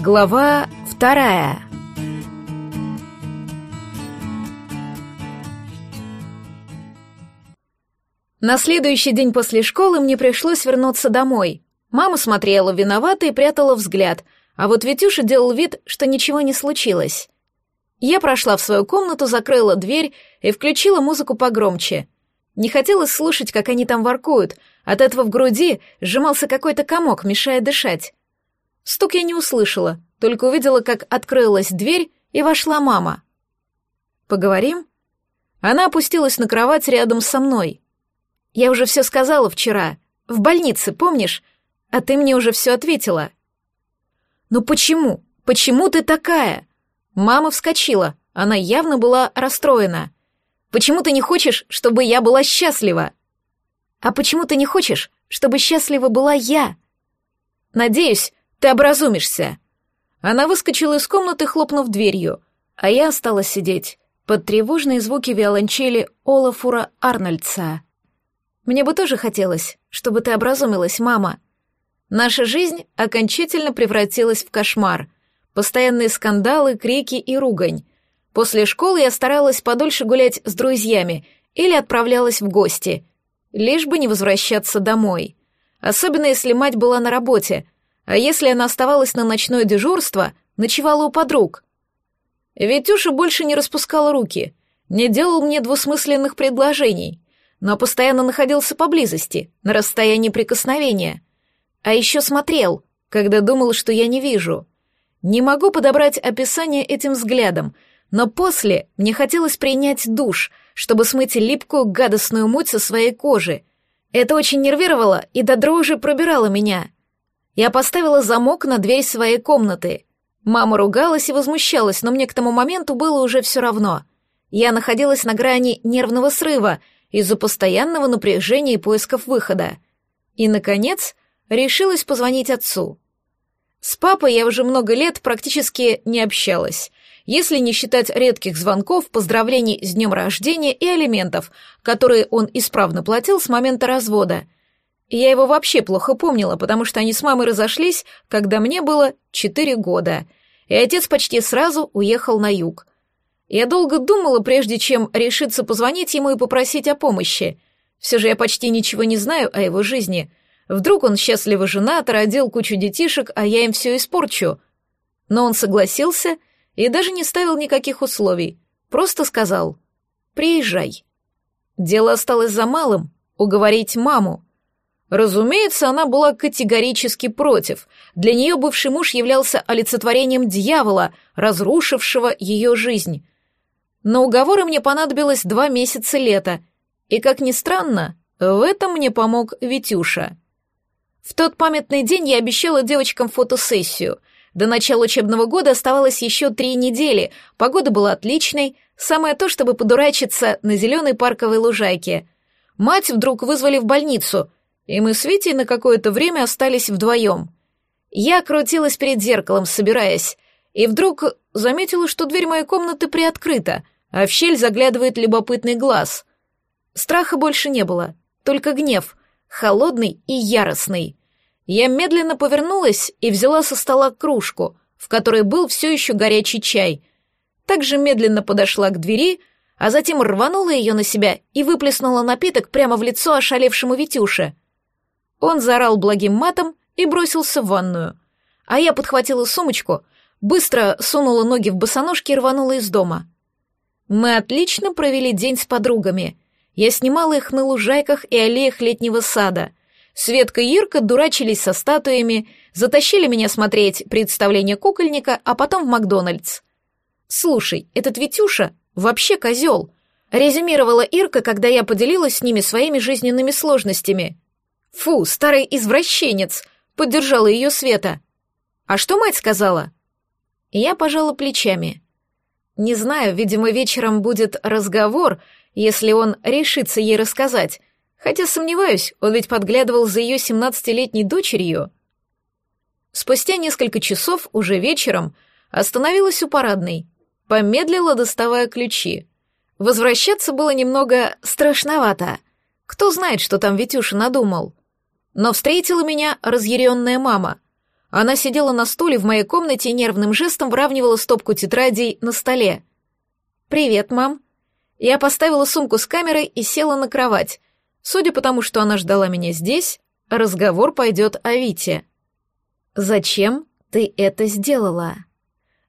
Глава вторая. На следующий день после школы мне пришлось вернуться домой. Мама смотрела виновато и прятала взгляд, а вот Витюша делал вид, что ничего не случилось. Я прошла в свою комнату, закрыла дверь и включила музыку погромче. Не хотелось слушать, как они там воркуют, от этого в груди сжимался какой-то комок, мешая дышать. Стук я не услышала, только увидела, как открылась дверь, и вошла мама. «Поговорим?» Она опустилась на кровать рядом со мной. «Я уже все сказала вчера. В больнице, помнишь? А ты мне уже все ответила». «Ну почему? Почему ты такая?» Мама вскочила. Она явно была расстроена. «Почему ты не хочешь, чтобы я была счастлива?» «А почему ты не хочешь, чтобы счастлива была я?» «Надеюсь, ты образумишься!» Она выскочила из комнаты, хлопнув дверью, а я осталась сидеть под тревожные звуки виолончели Олафура Арнольдса. «Мне бы тоже хотелось, чтобы ты образумилась, мама. Наша жизнь окончательно превратилась в кошмар. Постоянные скандалы, крики и ругань. После школы я старалась подольше гулять с друзьями или отправлялась в гости, лишь бы не возвращаться домой. Особенно если мать была на работе — а если она оставалась на ночное дежурство, ночевала у подруг? Витюша больше не распускал руки, не делал мне двусмысленных предложений, но постоянно находился поблизости, на расстоянии прикосновения. А еще смотрел, когда думал, что я не вижу. Не могу подобрать описание этим взглядом, но после мне хотелось принять душ, чтобы смыть липкую гадостную муть со своей кожи. Это очень нервировало и до дрожи пробирало меня — я поставила замок на дверь своей комнаты. Мама ругалась и возмущалась, но мне к тому моменту было уже все равно. Я находилась на грани нервного срыва из-за постоянного напряжения и поисков выхода. И, наконец, решилась позвонить отцу. С папой я уже много лет практически не общалась, если не считать редких звонков, поздравлений с днем рождения и алиментов, которые он исправно платил с момента развода — я его вообще плохо помнила, потому что они с мамой разошлись, когда мне было четыре года, и отец почти сразу уехал на юг. Я долго думала, прежде чем решиться позвонить ему и попросить о помощи. Все же я почти ничего не знаю о его жизни. Вдруг он счастливо женат, родил кучу детишек, а я им все испорчу. Но он согласился и даже не ставил никаких условий. Просто сказал «Приезжай». Дело осталось за малым — уговорить маму — Разумеется, она была категорически против. Для нее бывший муж являлся олицетворением дьявола, разрушившего ее жизнь. На уговоры мне понадобилось два месяца лета, и, как ни странно, в этом мне помог Витюша. В тот памятный день я обещала девочкам фотосессию. До начала учебного года оставалось еще три недели, погода была отличной, самое то, чтобы подурачиться на зеленой парковой лужайке. Мать вдруг вызвали в больницу — и мы с Витей на какое-то время остались вдвоем. Я крутилась перед зеркалом, собираясь, и вдруг заметила, что дверь моей комнаты приоткрыта, а в щель заглядывает любопытный глаз. Страха больше не было, только гнев, холодный и яростный. Я медленно повернулась и взяла со стола кружку, в которой был все еще горячий чай. Также медленно подошла к двери, а затем рванула ее на себя и выплеснула напиток прямо в лицо ошалевшему Витюше — он заорал благим матом и бросился в ванную. А я подхватила сумочку, быстро сунула ноги в босоножки и рванула из дома. Мы отлично провели день с подругами. Я снимала их на лужайках и аллеях летнего сада. Светка и Ирка дурачились со статуями, затащили меня смотреть представление кукольника, а потом в Макдональдс. «Слушай, этот Витюша вообще козел», — резюмировала Ирка, когда я поделилась с ними своими жизненными сложностями. «Фу, старый извращенец!» — поддержала ее Света. «А что мать сказала?» Я пожала плечами. Не знаю, видимо, вечером будет разговор, если он решится ей рассказать, хотя сомневаюсь, он ведь подглядывал за ее семнадцатилетней дочерью. Спустя несколько часов, уже вечером, остановилась у парадной, помедлила, доставая ключи. Возвращаться было немного страшновато. Кто знает, что там Витюша надумал. Но встретила меня разъяренная мама. Она сидела на стуле в моей комнате и нервным жестом выравнивала стопку тетрадей на столе. «Привет, мам». Я поставила сумку с камерой и села на кровать. Судя по тому, что она ждала меня здесь, разговор пойдет о Вите. «Зачем ты это сделала?»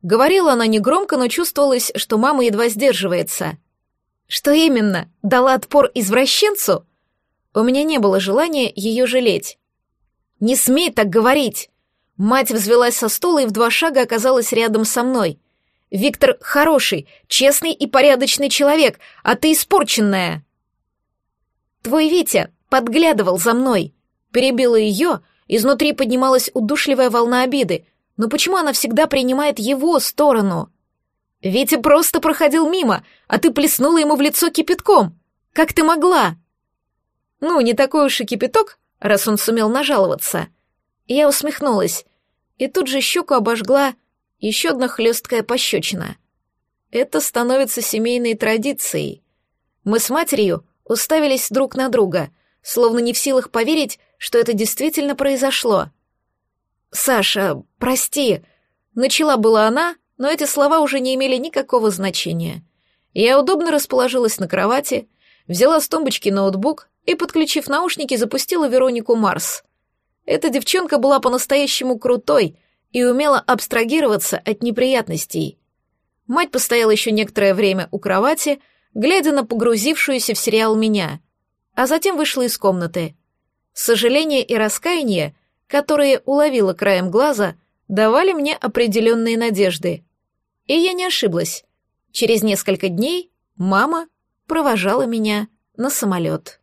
Говорила она негромко, но чувствовалось, что мама едва сдерживается. «Что именно? Дала отпор извращенцу?» У меня не было желания ее жалеть. «Не смей так говорить!» Мать взвелась со стула и в два шага оказалась рядом со мной. «Виктор хороший, честный и порядочный человек, а ты испорченная!» «Твой Витя подглядывал за мной!» Перебила ее, изнутри поднималась удушливая волна обиды. Но почему она всегда принимает его сторону? «Витя просто проходил мимо, а ты плеснула ему в лицо кипятком! Как ты могла?» «Ну, не такой уж и кипяток, раз он сумел нажаловаться». Я усмехнулась и тут же щеку обожгла еще одна хлесткая пощечина. Это становится семейной традицией. Мы с матерью уставились друг на друга, словно не в силах поверить, что это действительно произошло. «Саша, прости», — начала была она, но эти слова уже не имели никакого значения. Я удобно расположилась на кровати, взяла с тумбочки ноутбук и, подключив наушники, запустила Веронику Марс. Эта девчонка была по-настоящему крутой и умела абстрагироваться от неприятностей. Мать постояла еще некоторое время у кровати, глядя на погрузившуюся в сериал меня, а затем вышла из комнаты. Сожаление и раскаяние, которые уловила краем глаза, давали мне определенные надежды. И я не ошиблась. Через несколько дней мама провожала меня на самолет.